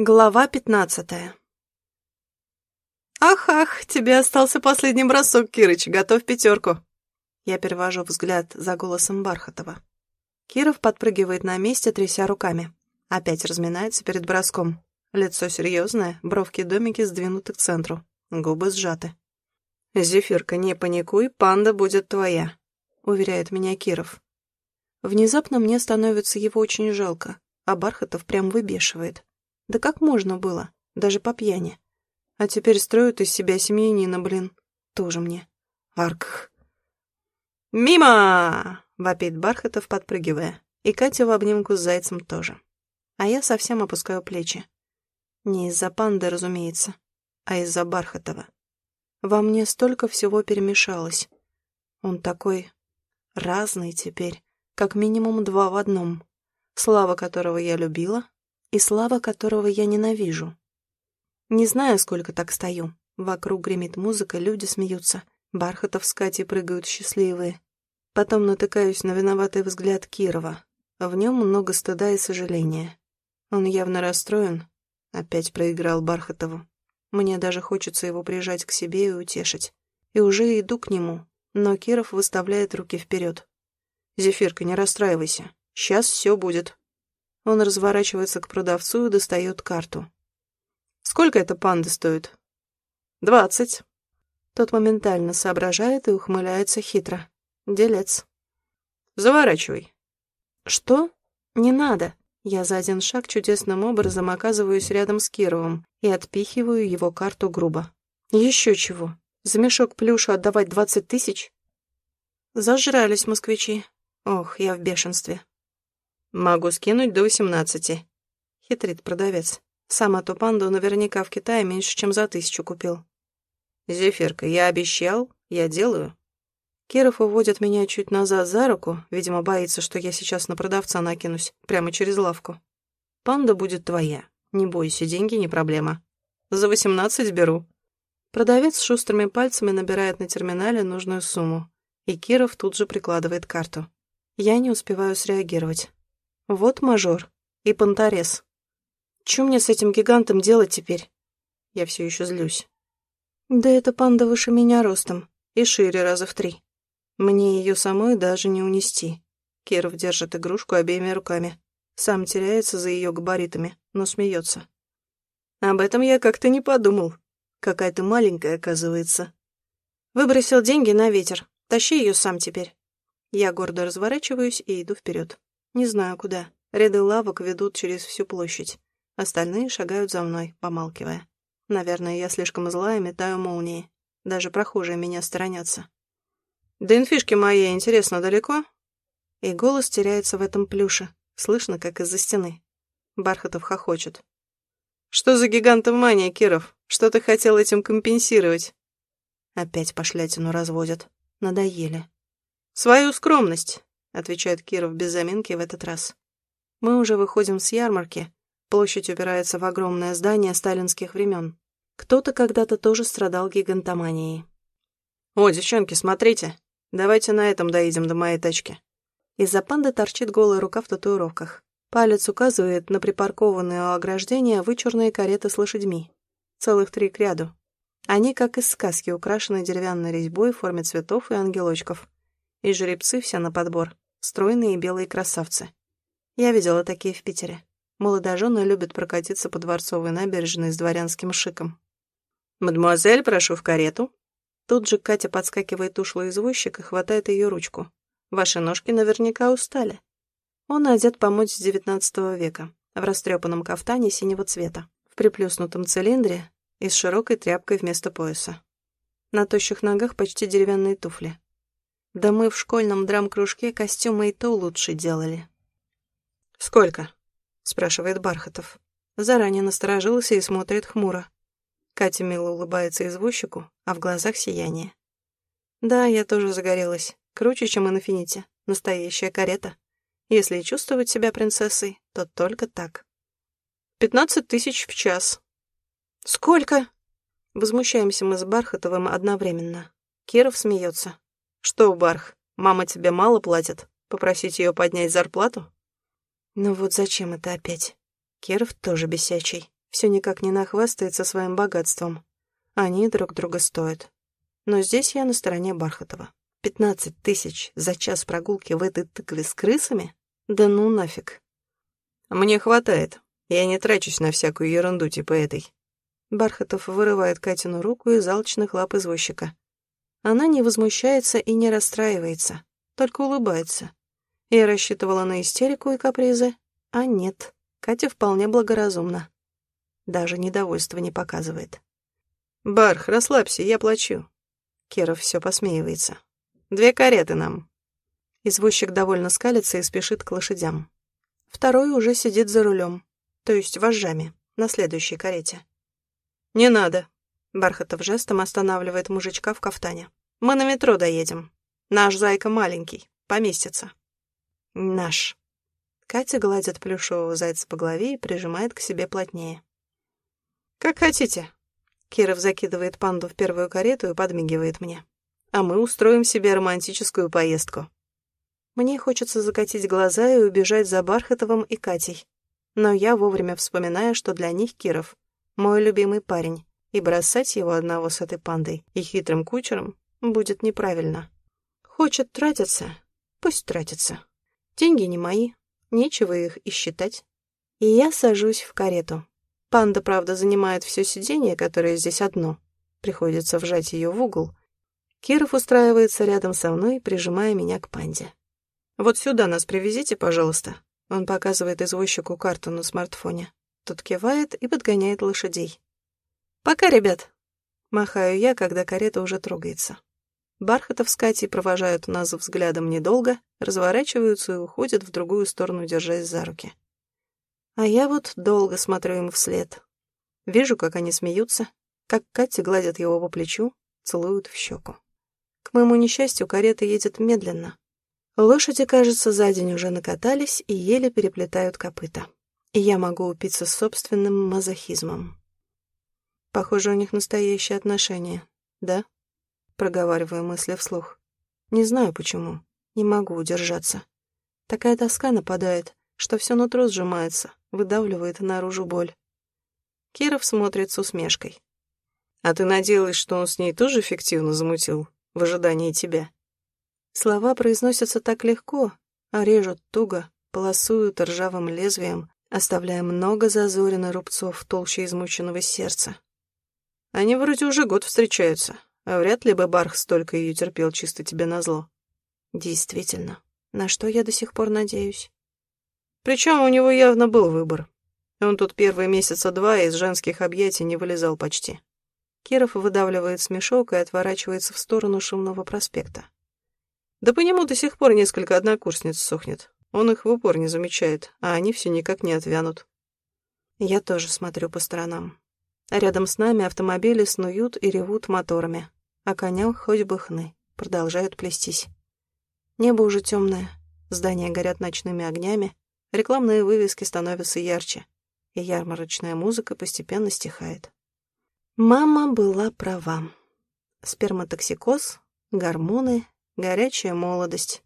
Глава пятнадцатая. «Ах-ах, тебе остался последний бросок, Кирыч, готовь пятерку!» Я перевожу взгляд за голосом Бархатова. Киров подпрыгивает на месте, тряся руками. Опять разминается перед броском. Лицо серьезное, бровки-домики сдвинуты к центру, губы сжаты. «Зефирка, не паникуй, панда будет твоя», — уверяет меня Киров. Внезапно мне становится его очень жалко, а Бархатов прям выбешивает. Да как можно было? Даже по пьяни. А теперь строят из себя семьянина, блин. Тоже мне. Аркх. «Мимо!» — вопит Бархатов, подпрыгивая. И Катя в обнимку с зайцем тоже. А я совсем опускаю плечи. Не из-за панды, разумеется, а из-за Бархатова. Во мне столько всего перемешалось. Он такой разный теперь, как минимум два в одном. Слава которого я любила, и слава которого я ненавижу. Не знаю, сколько так стою. Вокруг гремит музыка, люди смеются. Бархатов с Катей прыгают счастливые. Потом натыкаюсь на виноватый взгляд Кирова. В нем много стыда и сожаления. Он явно расстроен. Опять проиграл Бархатову. Мне даже хочется его прижать к себе и утешить. И уже иду к нему, но Киров выставляет руки вперед. «Зефирка, не расстраивайся. Сейчас все будет. Он разворачивается к продавцу и достает карту. «Сколько эта панда стоит?» «Двадцать». Тот моментально соображает и ухмыляется хитро. Делец. «Заворачивай». «Что? Не надо». Я за один шаг чудесным образом оказываюсь рядом с Кировым и отпихиваю его карту грубо. «Еще чего? За мешок плюша отдавать двадцать тысяч?» Зажрались москвичи. Ох, я в бешенстве. «Могу скинуть до восемнадцати», — хитрит продавец. Сам эту панду наверняка в Китае меньше, чем за тысячу купил. «Зефирка, я обещал, я делаю». Киров уводит меня чуть назад за руку, видимо, боится, что я сейчас на продавца накинусь, прямо через лавку. «Панда будет твоя. Не бойся, деньги не проблема. За восемнадцать беру». Продавец шустрыми пальцами набирает на терминале нужную сумму, и Киров тут же прикладывает карту. Я не успеваю среагировать. Вот мажор и понторез. Чё мне с этим гигантом делать теперь? Я все еще злюсь. Да эта панда выше меня ростом и шире раза в три. Мне ее самой даже не унести. Киров держит игрушку обеими руками. Сам теряется за ее габаритами, но смеется. Об этом я как-то не подумал. Какая ты маленькая, оказывается. Выбросил деньги на ветер. Тащи ее сам теперь. Я гордо разворачиваюсь и иду вперед. Не знаю куда. Ряды лавок ведут через всю площадь. Остальные шагают за мной, помалкивая. Наверное, я слишком злая, метаю молнии. Даже прохожие меня сторонятся. «Да инфишки мои, интересно, далеко?» И голос теряется в этом плюше. Слышно, как из-за стены. Бархатов хохочет. «Что за гигантомания, Киров? Что ты хотел этим компенсировать?» Опять пошлятину разводят. Надоели. «Свою скромность отвечает Киров без заминки в этот раз. Мы уже выходим с ярмарки. Площадь упирается в огромное здание сталинских времен. Кто-то когда-то тоже страдал гигантоманией. «О, девчонки, смотрите! Давайте на этом доедем до моей тачки». Из-за панды торчит голая рука в татуировках. Палец указывает на припаркованные у ограждения вычурные кареты с лошадьми. Целых три к ряду. Они, как из сказки, украшены деревянной резьбой в форме цветов и ангелочков. И жеребцы все на подбор. Стройные белые красавцы. Я видела такие в Питере. Молодожены любят прокатиться по Дворцовой набережной с дворянским шиком. «Мадемуазель, прошу в карету». Тут же Катя подскакивает ушлый извозчик и хватает ее ручку. «Ваши ножки наверняка устали». Он одет помочь с девятнадцатого века, в растрепанном кафтане синего цвета, в приплюснутом цилиндре и с широкой тряпкой вместо пояса. На тощих ногах почти деревянные туфли. Да мы в школьном драм-кружке костюмы и то лучше делали. «Сколько?» — спрашивает Бархатов. Заранее насторожился и смотрит хмуро. Катя мило улыбается извозчику, а в глазах сияние. «Да, я тоже загорелась. Круче, чем Инфинити. Настоящая карета. Если и чувствовать себя принцессой, то только так. Пятнадцать тысяч в час». «Сколько?» Возмущаемся мы с Бархатовым одновременно. Киров смеется. «Что, Барх, мама тебе мало платит? Попросить ее поднять зарплату?» «Ну вот зачем это опять?» Киров тоже бесячий. Все никак не нахвастается своим богатством. Они друг друга стоят. Но здесь я на стороне Бархатова. Пятнадцать тысяч за час прогулки в этой тыкве с крысами? Да ну нафиг. Мне хватает. Я не трачусь на всякую ерунду типа этой. Бархатов вырывает Катину руку из алчных лап извозчика. Она не возмущается и не расстраивается, только улыбается. Я рассчитывала на истерику и капризы, а нет, Катя вполне благоразумна. Даже недовольства не показывает. «Барх, расслабься, я плачу». Киров все посмеивается. «Две кареты нам». Извозчик довольно скалится и спешит к лошадям. Второй уже сидит за рулем, то есть вожжами, на следующей карете. «Не надо», — Бархатов жестом останавливает мужичка в кафтане. «Мы на метро доедем. Наш зайка маленький, поместится». «Наш». Катя гладит плюшевого зайца по голове и прижимает к себе плотнее. «Как хотите», Киров закидывает панду в первую карету и подмигивает мне. А мы устроим себе романтическую поездку. Мне хочется закатить глаза и убежать за Бархатовым и Катей. Но я вовремя вспоминаю, что для них Киров — мой любимый парень, и бросать его одного с этой пандой и хитрым кучером будет неправильно. Хочет тратиться, пусть тратится. Деньги не мои, нечего их и считать. И я сажусь в карету. Панда, правда, занимает все сиденье, которое здесь одно. Приходится вжать ее в угол. Киров устраивается рядом со мной, прижимая меня к панде. «Вот сюда нас привезите, пожалуйста». Он показывает извозчику карту на смартфоне. Тот кивает и подгоняет лошадей. «Пока, ребят!» Махаю я, когда карета уже трогается. Бархатов с Катей провожают нас взглядом недолго, разворачиваются и уходят в другую сторону, держась за руки. А я вот долго смотрю им вслед. Вижу, как они смеются, как Катя гладит его по плечу, целуют в щеку. К моему несчастью, карета едет медленно. Лошади, кажется, за день уже накатались и еле переплетают копыта. И я могу упиться собственным мазохизмом. Похоже, у них настоящие отношения, да? Проговариваю мысли вслух. Не знаю почему, не могу удержаться. Такая тоска нападает, что все нутро сжимается, выдавливает наружу боль. Киров смотрит с усмешкой. «А ты надеялась, что он с ней тоже эффективно замутил, в ожидании тебя?» Слова произносятся так легко, а режут туго, полосуют ржавым лезвием, оставляя много зазорин и рубцов в толще измученного сердца. Они вроде уже год встречаются, а вряд ли бы Барх столько ее терпел чисто тебе назло. Действительно, на что я до сих пор надеюсь? Причем у него явно был выбор. Он тут первые месяца два из женских объятий не вылезал почти. Киров выдавливает смешок и отворачивается в сторону шумного проспекта. Да по нему до сих пор несколько однокурсниц сохнет. Он их в упор не замечает, а они все никак не отвянут. Я тоже смотрю по сторонам. Рядом с нами автомобили снуют и ревут моторами, а коням хоть бы хны, продолжают плестись. Небо уже темное, здания горят ночными огнями, Рекламные вывески становятся ярче, и ярмарочная музыка постепенно стихает. Мама была права. Сперматоксикоз, гормоны, горячая молодость.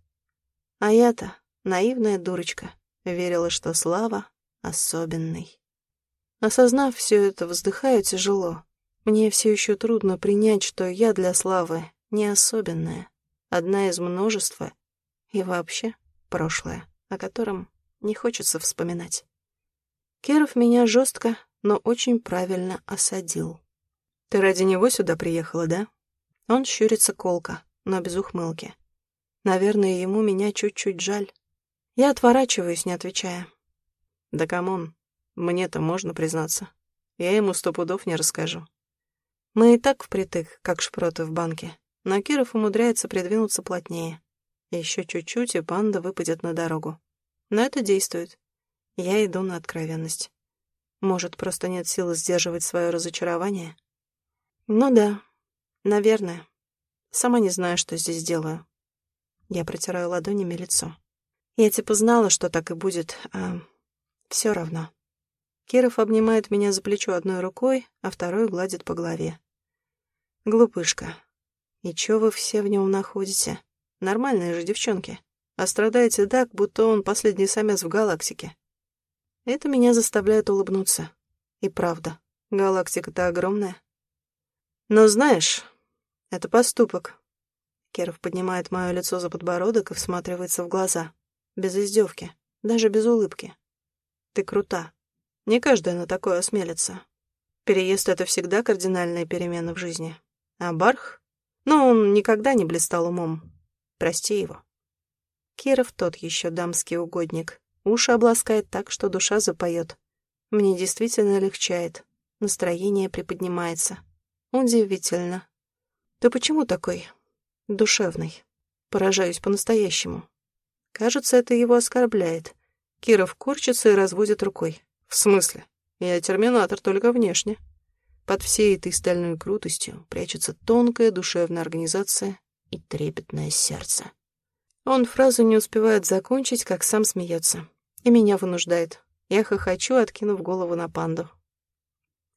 А я-то, наивная дурочка, верила, что Слава особенный. Осознав все это, вздыхаю тяжело. Мне все еще трудно принять, что я для Славы не особенная, одна из множества и вообще прошлое, о котором не хочется вспоминать. Керов меня жестко, но очень правильно осадил. «Ты ради него сюда приехала, да?» Он щурится колко, но без ухмылки. Наверное, ему меня чуть-чуть жаль. Я отворачиваюсь, не отвечая. «Да come on, мне-то можно признаться. Я ему сто пудов не расскажу». Мы и так впритык, как шпроты в банке, но Киров умудряется придвинуться плотнее. Еще чуть-чуть, и панда выпадет на дорогу. Но это действует. Я иду на откровенность. Может, просто нет силы сдерживать свое разочарование? Ну да, наверное. Сама не знаю, что здесь делаю. Я протираю ладонями лицо. Я типа знала, что так и будет, а все равно. Киров обнимает меня за плечо одной рукой, а второй гладит по голове. Глупышка. И чё вы все в нем находите? Нормальные же девчонки а страдаете так, будто он последний самец в галактике. Это меня заставляет улыбнуться. И правда, галактика-то огромная. Но знаешь, это поступок. Керов поднимает мое лицо за подбородок и всматривается в глаза. Без издевки, даже без улыбки. Ты крута. Не каждая на такое осмелится. Переезд — это всегда кардинальная перемена в жизни. А Барх? Ну, он никогда не блистал умом. Прости его. Киров тот еще дамский угодник. Уши обласкает так, что душа запоет. Мне действительно легчает. Настроение приподнимается. Удивительно. Ты почему такой душевный? Поражаюсь по-настоящему. Кажется, это его оскорбляет. Киров корчится и разводит рукой. В смысле? Я терминатор только внешне. Под всей этой стальной крутостью прячется тонкая душевная организация и трепетное сердце. Он фразу не успевает закончить, как сам смеется. И меня вынуждает. Я хохочу, откинув голову на панду.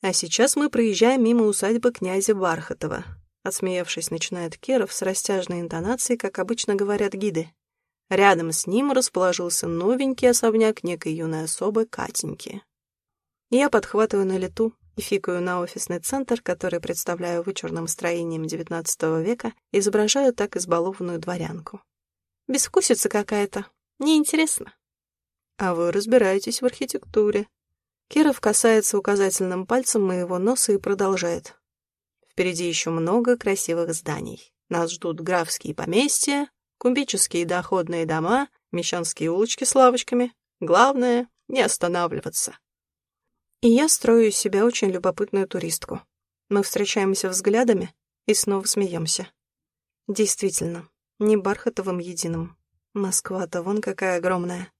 А сейчас мы проезжаем мимо усадьбы князя Бархатова. Отсмеявшись, начинает Керов с растяжной интонацией, как обычно говорят гиды. Рядом с ним расположился новенький особняк некой юной особы Катеньки. Я подхватываю на лету и фикаю на офисный центр, который представляю вычурным строением XIX века, изображаю так избалованную дворянку. Безвкусица какая-то. Неинтересно. А вы разбираетесь в архитектуре. Киров касается указательным пальцем моего носа и продолжает. Впереди еще много красивых зданий. Нас ждут графские поместья, кумбические доходные дома, мещанские улочки с лавочками. Главное — не останавливаться. И я строю из себя очень любопытную туристку. Мы встречаемся взглядами и снова смеемся. Действительно, не бархатовым единым. Москва-то вон какая огромная.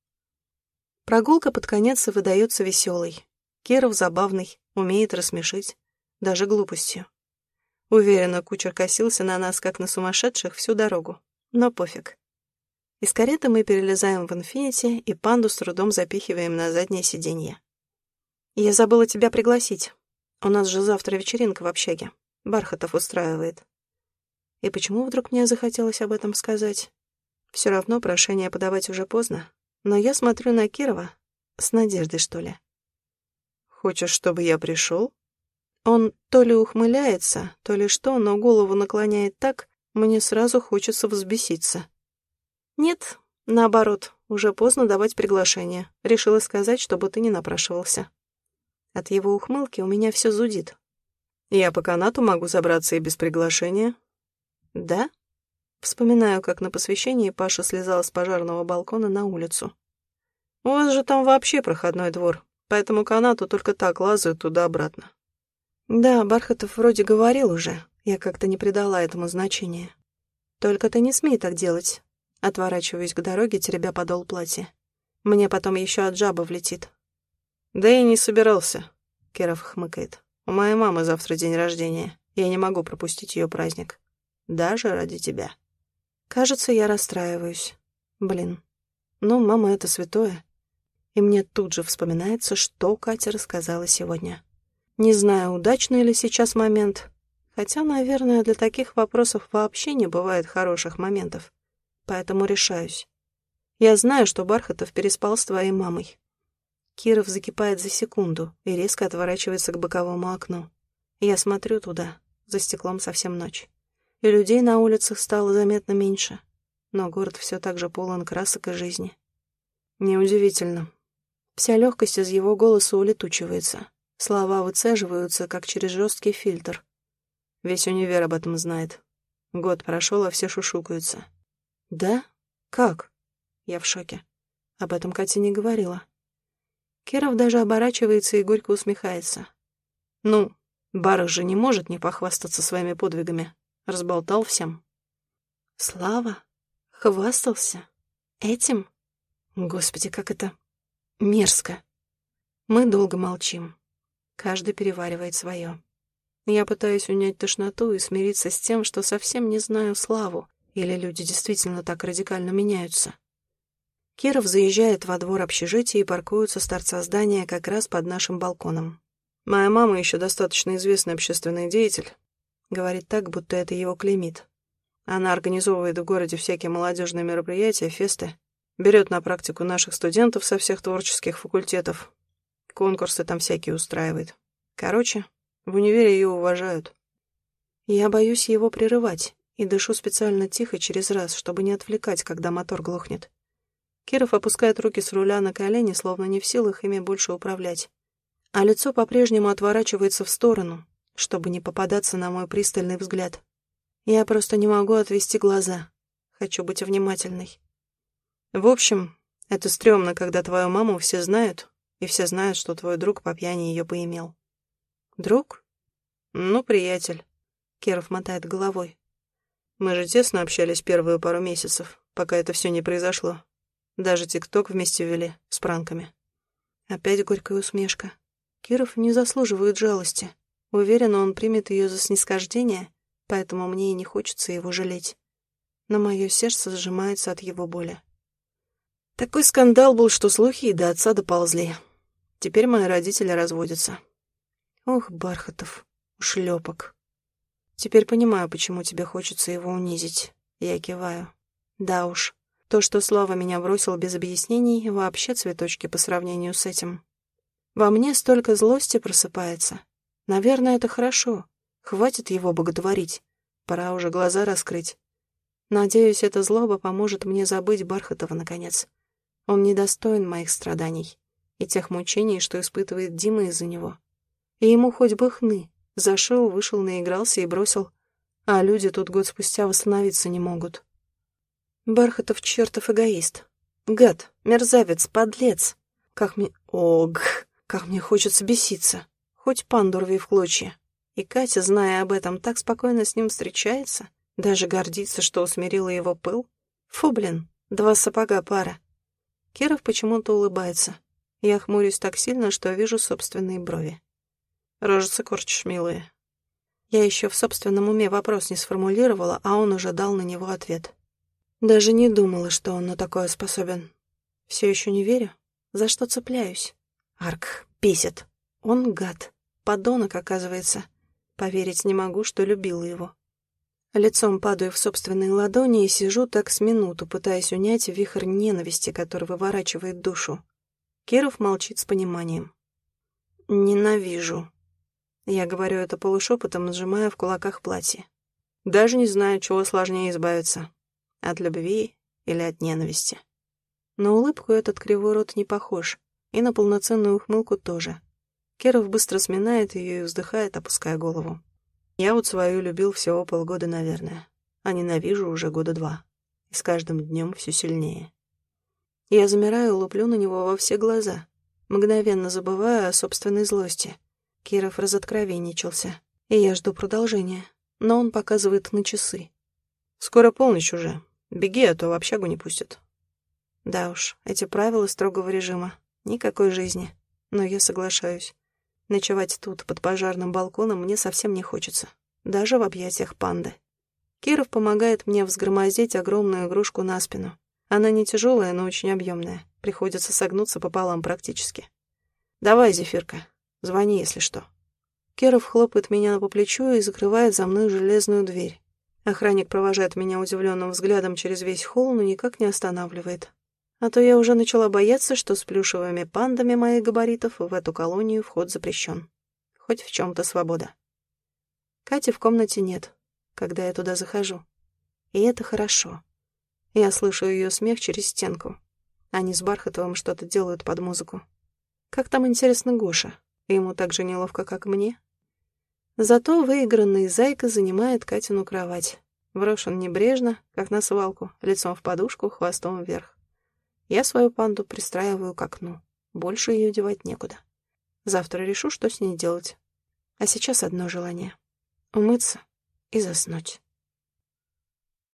Прогулка под конец выдается веселой. Киров забавный, умеет рассмешить, даже глупостью. Уверена, кучер косился на нас, как на сумасшедших, всю дорогу. Но пофиг. Из кареты мы перелезаем в «Инфинити» и панду с трудом запихиваем на заднее сиденье. «Я забыла тебя пригласить. У нас же завтра вечеринка в общаге. Бархатов устраивает. И почему вдруг мне захотелось об этом сказать? Все равно прошение подавать уже поздно. Но я смотрю на Кирова с надеждой, что ли. «Хочешь, чтобы я пришел?» Он то ли ухмыляется, то ли что, но голову наклоняет так, мне сразу хочется взбеситься. «Нет, наоборот, уже поздно давать приглашение. Решила сказать, чтобы ты не напрашивался». От его ухмылки у меня все зудит. «Я по канату могу забраться и без приглашения», «Да?» Вспоминаю, как на посвящении Паша слезала с пожарного балкона на улицу. «У вас же там вообще проходной двор, поэтому канату только так лазают туда-обратно». «Да, Бархатов вроде говорил уже, я как-то не придала этому значения. Только ты не смей так делать». Отворачиваюсь к дороге, теребя подол платья. Мне потом еще от жаба влетит. «Да и не собирался», — Керов хмыкает. «У моей мамы завтра день рождения. Я не могу пропустить ее праздник» даже ради тебя. Кажется, я расстраиваюсь. Блин. Ну, мама — это святое. И мне тут же вспоминается, что Катя рассказала сегодня. Не знаю, удачный ли сейчас момент. Хотя, наверное, для таких вопросов вообще не бывает хороших моментов. Поэтому решаюсь. Я знаю, что Бархатов переспал с твоей мамой. Киров закипает за секунду и резко отворачивается к боковому окну. Я смотрю туда, за стеклом совсем ночь и людей на улицах стало заметно меньше, но город все так же полон красок и жизни. Неудивительно. Вся легкость из его голоса улетучивается, слова выцеживаются, как через жесткий фильтр. Весь универ об этом знает. Год прошел, а все шушукаются. «Да? Как?» Я в шоке. Об этом Катя не говорила. Киров даже оборачивается и горько усмехается. «Ну, Барах же не может не похвастаться своими подвигами. Разболтал всем. Слава? Хвастался? Этим? Господи, как это мерзко. Мы долго молчим. Каждый переваривает свое. Я пытаюсь унять тошноту и смириться с тем, что совсем не знаю Славу, или люди действительно так радикально меняются. Киров заезжает во двор общежития и паркуется с торца здания как раз под нашим балконом. Моя мама еще достаточно известный общественный деятель, Говорит так, будто это его клеймит. Она организовывает в городе всякие молодежные мероприятия, фесты, берет на практику наших студентов со всех творческих факультетов. конкурсы там всякие устраивает. Короче, в универе ее уважают. Я боюсь его прерывать и дышу специально тихо через раз, чтобы не отвлекать, когда мотор глохнет. Киров опускает руки с руля на колени, словно не в силах ими больше управлять. А лицо по-прежнему отворачивается в сторону, чтобы не попадаться на мой пристальный взгляд. Я просто не могу отвести глаза. Хочу быть внимательной. В общем, это стрёмно, когда твою маму все знают, и все знают, что твой друг по пьяни ее поимел. Друг? Ну, приятель. Керов мотает головой. Мы же тесно общались первые пару месяцев, пока это все не произошло. Даже ТикТок вместе вели, с пранками. Опять горькая усмешка. Киров не заслуживает жалости. Уверена, он примет ее за снисхождение, поэтому мне и не хочется его жалеть. Но мое сердце сжимается от его боли. Такой скандал был, что слухи и до отца доползли. Теперь мои родители разводятся. Ох, Бархатов, шлепок. Теперь понимаю, почему тебе хочется его унизить. Я киваю. Да уж, то, что Слава меня бросил без объяснений, вообще цветочки по сравнению с этим. Во мне столько злости просыпается. Наверное, это хорошо. Хватит его боготворить. Пора уже глаза раскрыть. Надеюсь, эта злоба поможет мне забыть Бархатова наконец. Он недостоин моих страданий и тех мучений, что испытывает Дима из-за него. И ему хоть бы хны. Зашел, вышел, наигрался и бросил. А люди тут год спустя восстановиться не могут. Бархатов чертов эгоист. Гад, мерзавец, подлец. Как мне... Ог, как мне хочется беситься. Хоть панду рви в клочья. И Катя, зная об этом, так спокойно с ним встречается. Даже гордится, что усмирила его пыл. Фу, блин, два сапога пара. Киров почему-то улыбается. Я хмурюсь так сильно, что вижу собственные брови. Рожица корчишь, милая. Я еще в собственном уме вопрос не сформулировала, а он уже дал на него ответ. Даже не думала, что он на такое способен. Все еще не верю. За что цепляюсь? Арк бесит. Он гад. Подонок, оказывается. Поверить не могу, что любила его. Лицом падаю в собственные ладони и сижу так с минуту, пытаясь унять вихрь ненависти, который выворачивает душу. Киров молчит с пониманием. «Ненавижу». Я говорю это полушепотом, сжимая в кулаках платье. Даже не знаю, чего сложнее избавиться. От любви или от ненависти. На улыбку этот кривой рот не похож, и на полноценную ухмылку тоже. Киров быстро сминает ее и вздыхает, опуская голову. Я вот свою любил всего полгода, наверное, а ненавижу уже года два. И с каждым днем все сильнее. Я замираю и луплю на него во все глаза, мгновенно забывая о собственной злости. Киров разоткровенничался, и я жду продолжения, но он показывает на часы. «Скоро полночь уже. Беги, а то в общагу не пустят». Да уж, эти правила строгого режима. Никакой жизни. Но я соглашаюсь. Ночевать тут, под пожарным балконом, мне совсем не хочется. Даже в объятиях панды. Киров помогает мне взгромоздить огромную игрушку на спину. Она не тяжелая, но очень объемная. Приходится согнуться пополам практически. «Давай, Зефирка, звони, если что». Киров хлопает меня по плечу и закрывает за мной железную дверь. Охранник провожает меня удивленным взглядом через весь холл, но никак не останавливает. А то я уже начала бояться, что с плюшевыми пандами моих габаритов в эту колонию вход запрещен. Хоть в чем-то свобода. Кати в комнате нет, когда я туда захожу. И это хорошо. Я слышу ее смех через стенку. Они с Бархатовым что-то делают под музыку. Как там, интересно, Гоша? Ему так же неловко, как мне? Зато выигранный зайка занимает Катину кровать. Брошен небрежно, как на свалку, лицом в подушку, хвостом вверх. Я свою панду пристраиваю к окну. Больше ее девать некуда. Завтра решу, что с ней делать. А сейчас одно желание — умыться и заснуть.